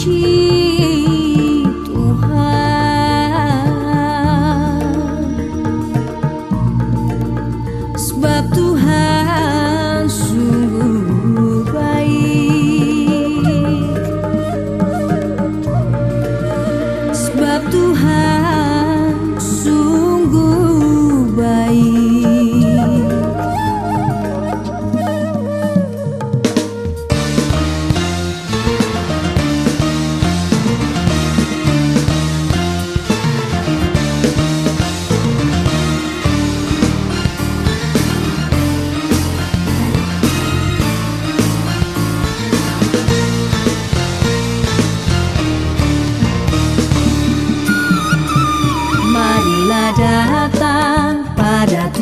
cheese.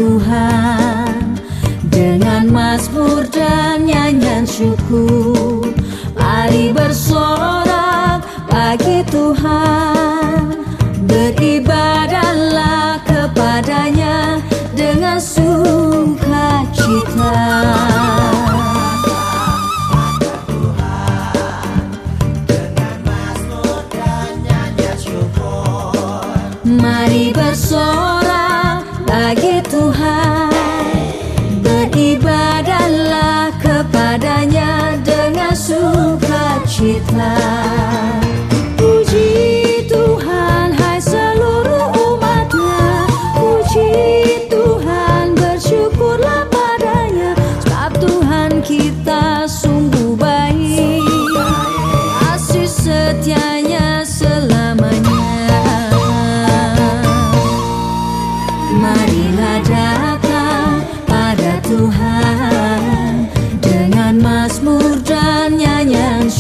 Tuhan. Dengan mazmur bagi Tuhan Beribadahlah kepadanya dengan sukacita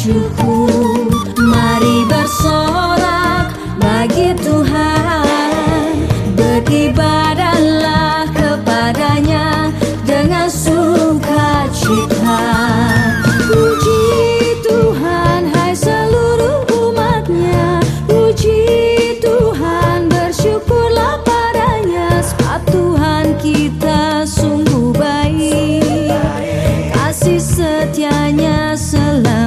syukur Mari bersorak bagi Tuhan. Beribadahlah kepadanya dengan sukacita. Puji Tuhan hai seluruh umatnya. Puji Tuhan bersyukurlah padanya. Sebab Tuhan kita sungguh baik. Kasih setianya selamanya